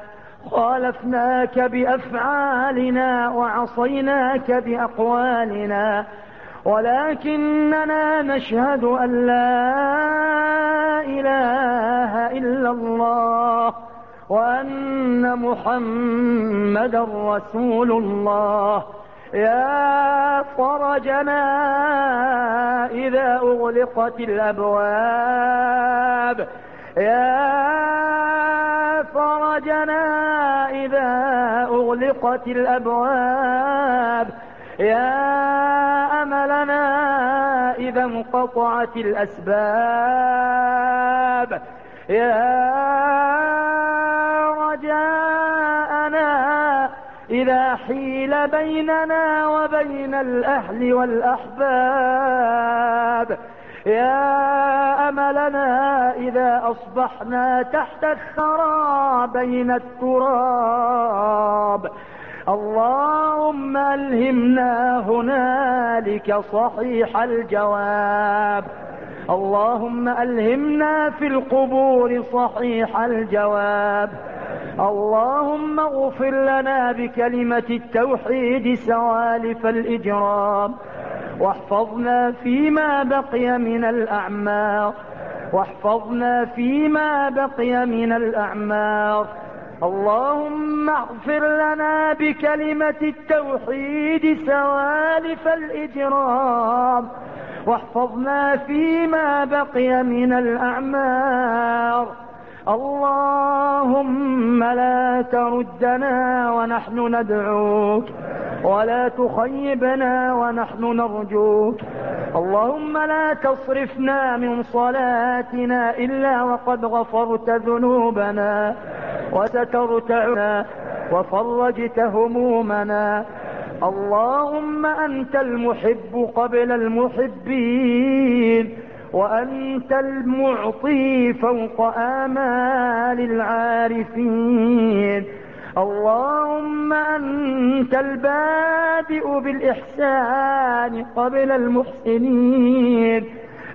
خالفناك بأفعالنا وعصيناك بأقوالنا ولكننا نشهد أن لا إله إلا الله وأن محمد رسول الله. يا فرجنا إذا أغلقت الأبواب يا فرجنا إذا أغلقت الأبواب يا أملنا إذا انقطعت الأسباب يا رجاءنا إذا حيل بيننا وبين الأهل والأحباب. يا أملنا إذا أصبحنا تحت الثرى بين التراب. اللهم ألهمنا هنالك صحيح الجواب. اللهم ألهمنا في القبور صحيح الجواب. اللهم اغفر لنا بكلمة التوحيد سوالف الإجرام. واحفظنا فيما بقي من الأعمار. واحفظنا فيما بقي من الأعمار. اللهم اغفر لنا بكلمة التوحيد سوالف الإجرام. واحفظنا فيما بقي من الأعمار. اللهم لا تردنا ونحن ندعوك ولا تخيبنا ونحن نرجوك. اللهم لا تصرفنا من صلاتنا إلا وقد غفرت ذنوبنا وسترت عنا وفرجت همومنا. اللهم أنت المحب قبل المحبين. وأنت المعطي فوق آمال العارفين. اللهم أنت البادئ بالإحسان قبل المحسنين.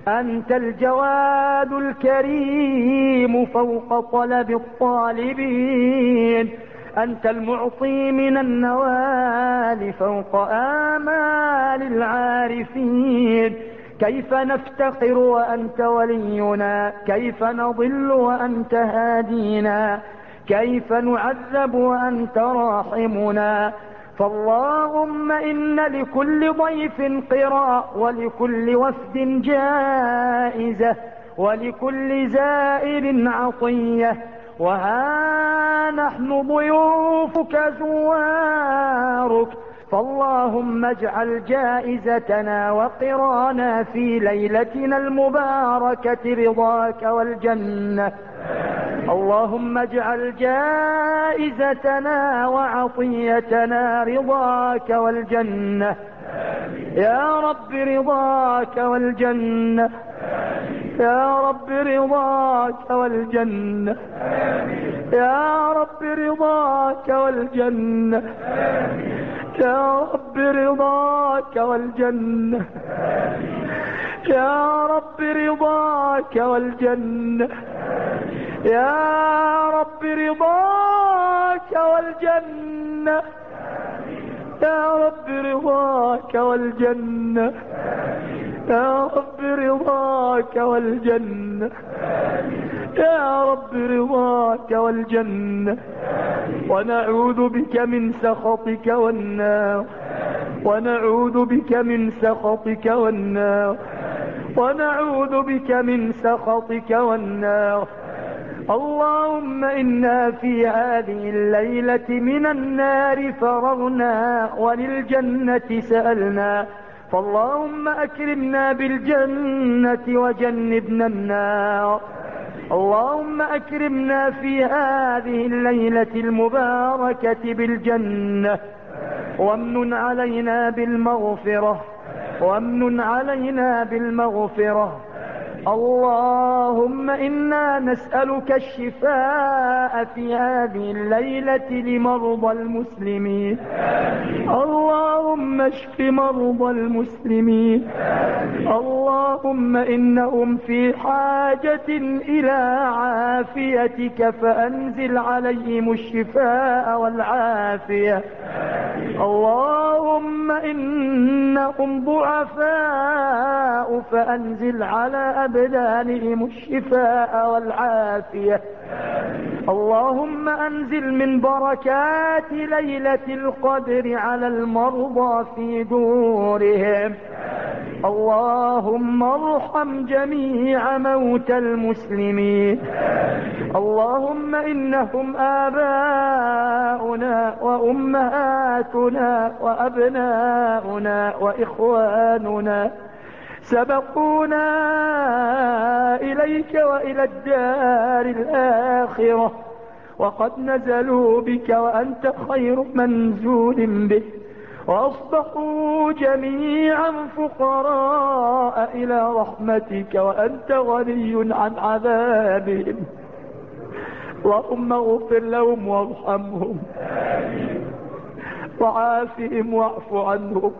أنت الجواد الكريم فوق طلب الطالبين. أنت المعطي من النوال فوق آمال العارفين. كيف نفتقر وأنت ولينا؟ كيف نضل وأنت هادينا؟ كيف نعذب وأنت راحمنا؟ فاللهم إن لكل ضيف قراء ولكل وفد جائزة ولكل زائر عطية. وها نحن ضيوفك زوارك فاللهم اجعل جائزتنا وقرانا في ليلتنا المباركة رضاك والجنة. اللهم اجعل جائزتنا وعطيتنا رضاك والجنة. يا رب رضاك والجنة. يا رب رضاك والجنة. يا رب رضاك والجنة. يا رب رضاك والجنة. يا رب رضاك والجنة. يا رب رضاك والجنة. يا رب رضاك والجنة. يا رب رضاك والجنة. يا رب رضاك والجنة. ونعوذ بك من سخطك والنار. ونعوذ بك من سخطك والنار. ونعوذ بك من سخطك والنار. اللهم إنا في هذه الليلة من النار فرغنا وللجنة سألنا. فاللهم أكرمنا بالجنة وجنبنا النار. اللهم أكرمنا في هذه الليلة المباركة بالجنة. وامن علينا بالمغفرة. وامن علينا بالمغفرة. اللهم إنا نسألك الشفاء في هذه الليلة لمرضى المسلمين. اللهم اشف مرضى المسلمين. اللهم إنهم في حاجة إلى عافيتك فأنزل عليهم الشفاء والعافية. اللهم إنهم ضعفاء فأنزل على أبدانهم الشفاء والعافية. اللهم أنزل من بركات ليلة القدر على المرضى في دورهم. اللهم ارحم جميع موتى المسلمين. اللهم إنهم آباؤنا وأمهاتنا وأبناؤنا وإخواننا. سبقونا إليك وإلى الدار الآخرة. وقد نزلوا بك وأنت خير منزول به. وأصبحوا جميعا فقراء إلى رحمتك وأنت غني عن عذابهم. اللهم اغفر لهم وارحمهم. وعافهم واعف عنهم.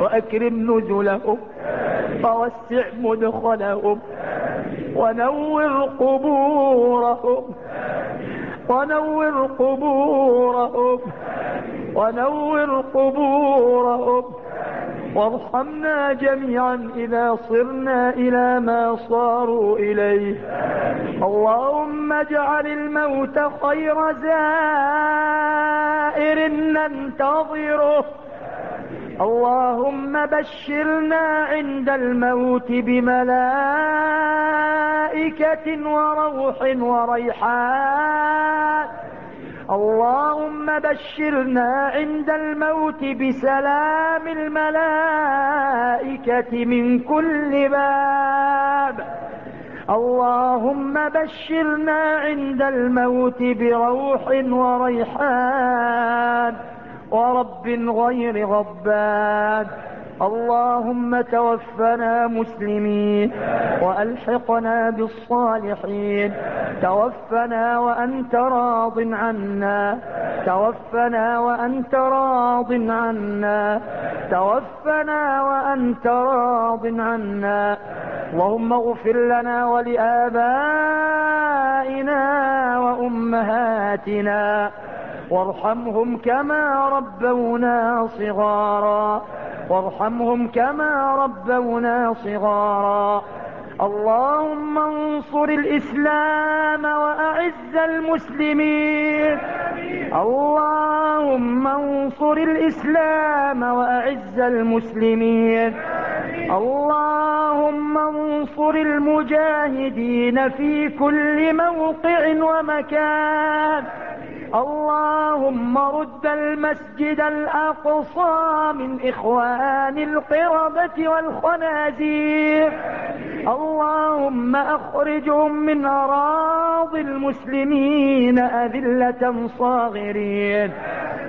وأكرم نزلهم. ووسع مدخلهم. ونور قبورهم. ونور قبورهم. ونور قبورهم. وارحمنا جميعا إذا صرنا إلى ما صاروا إليه. اللهم اجعل الموت خير زائر ننتظره. اللهم بشرنا عند الموت بملائكة وروح وريحان. اللهم بشرنا عند الموت بسلام الملائكة من كل باب. اللهم بشرنا عند الموت بروح وريحان. ورب غير غبان. اللهم توفنا مسلمين وألحقنا بالصالحين. توفنا وأنت راض عنا. توفنا وأنت راض عنا. توفنا وأنت راض عنا. اللهم اغفر لنا ولآبائنا وأمهاتنا. وارحمهم كما ربونا صغارا. وارحمهم كما ربونا صغارا. اللهم انصر الإسلام وأعز المسلمين. اللهم انصر الإسلام وأعز المسلمين. اللهم انصر المجاهدين في كل موقع ومكان. اللهم رد المسجد الأقصى من إخوان القردة والخنازير. اللهم أخرجهم من أراضي المسلمين أذلة صاغرين.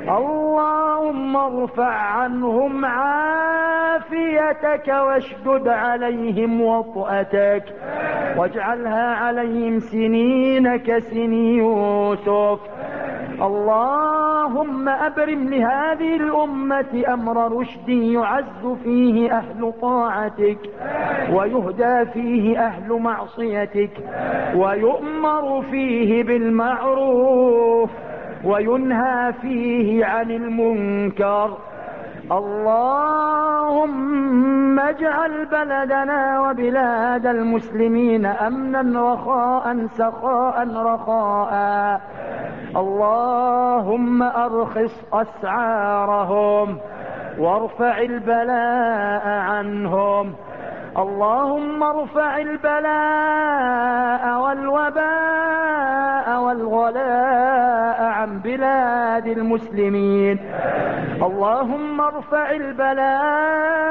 اللهم ارفع عنهم عافيتك واشدد عليهم وطأتك. واجعلها عليهم سنين كسني يوسف. اللهم أبرم لهذه الأمة أمر رشد يعز فيه أهل طاعتك ويهدى فيه أهل معصيتك ويؤمر فيه بالمعروف وينهى فيه عن المنكر. اللهم اجعل بلدنا وبلاد المسلمين أمنا رخاء سخاء رخاء. اللهم أرخص أسعارهم وارفع البلاء عنهم. اللهم ارفع البلاء والوباء والغلاء عن بلاد المسلمين. اللهم ارفع البلاء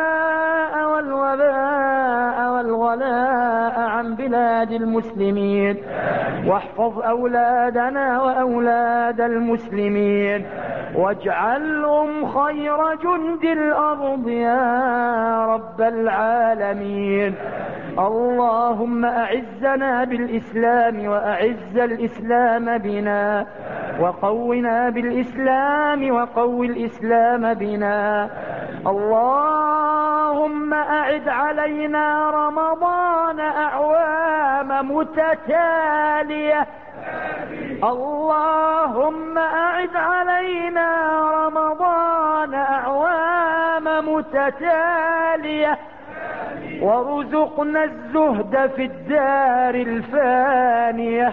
والوباء والغلاء عن بلاد المسلمين. واحفظ أولادنا وأولاد المسلمين. واجعلهم خير جند الأرض يا رب العالمين. اللهم أعزنا بالإسلام وأعز الإسلام بنا وقونا بالإسلام وقو الإسلام بنا. اللهم أعد علينا رمضان أعوام متتالية. اللهم أعد علينا رمضان أعوام متتالية. وارزقنا الزهد في الدار الفانية.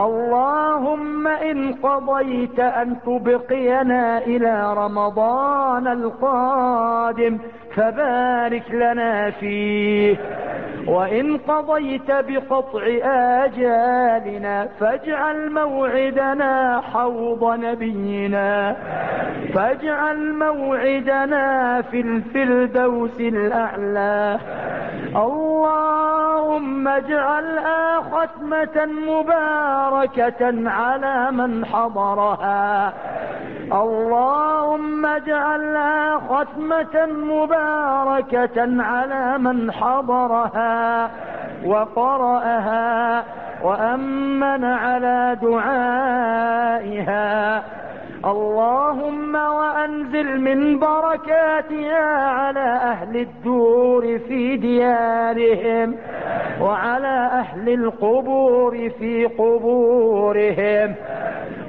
اللهم إن قضيت أن تبقينا إلى رمضان القادم. فبارك لنا فيه. وإن قضيت بقطع آجالنا فاجعل موعدنا حوض نبينا. فاجعل موعدنا في الفردوس الأعلى. اللهم اجعلها ختمة مباركة على من حضرها. اللهم اجعلها ختمة مباركة على من حضرها وقرأها وأمن على دعائها. اللهم وأنزل من بركاتها على أهل الدور في ديارهم وعلى أهل القبور في قبورهم.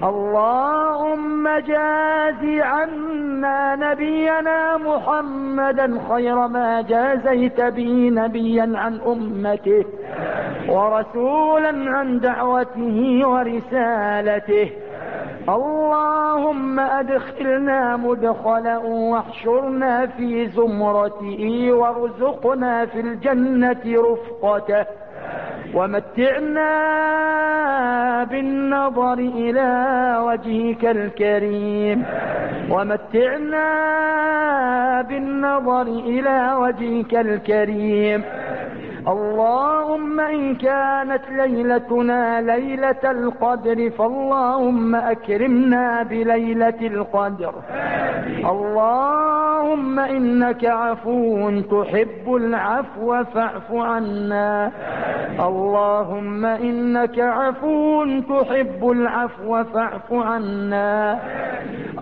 اللهم جاز عنا نبينا محمدا خير ما جازيت به نبيا عن أمته ورسولا عن دعوته ورسالته. اللهم أدخلنا مدخلا واحشرنا في زمرته وارزقنا في الجنة رفقته. ومتعنا بالنظر إلى وجهك الكريم. ومتعنا بالنظر إلى وجهك الكريم. اللهم إن كانت ليلتنا ليلة القدر فاللهم أكرمنا بليلة القدر. اللهم إنك عفو تحب العفو فاعف عنا. اللهم إنك عفو تحب العفو فاعف عنا.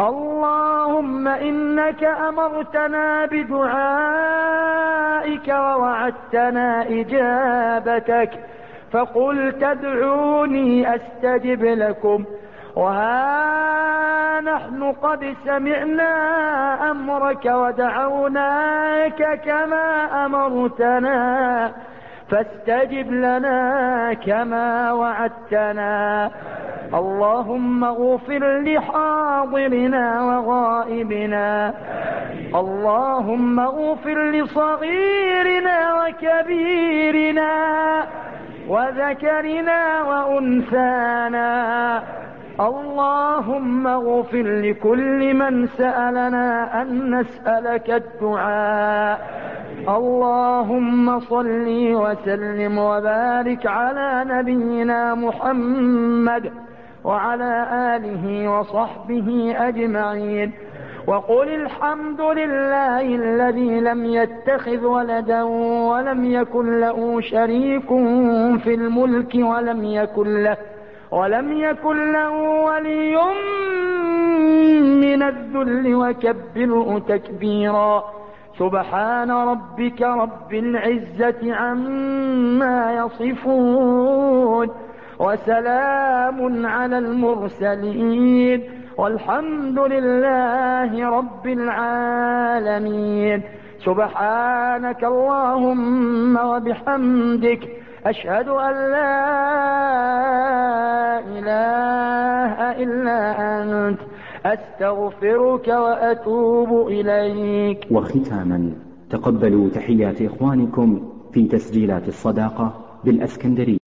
اللهم إنك أمرتنا بدعائك ووعدتنا إجابتك. فقل تدعوني أستجب لكم. وها نحن قد سمعنا أمرك ودعوناك كما أمرتنا فاستجب لنا كما وعدتنا اللهم اغفر لحاضرنا وغائبنا اللهم اغفر لصغيرنا وكبيرنا وذكرنا وأنثانا اللهم اغفر لكل من سألنا أن نسألك الدعاء. اللهم صل وسلم وبارك على نبينا محمد وعلى آله وصحبه أجمعين. وقل الحمد لله الذي لم يتخذ ولدا ولم يكن له شريك في الملك ولم يكن له ولم يكن له ولي من الذل وكبره تكبيرا. سبحان ربك رب العزة عما يصفون وسلام على المرسلين والحمد لله رب العالمين. سبحانك اللهم وبحمدك أشهد أن لا إله إلا أنت أستغفرك وأتوب إليك. وختاما تقبلوا تحيات إخوانكم في تسجيلات الصداقة بالأسكندرية.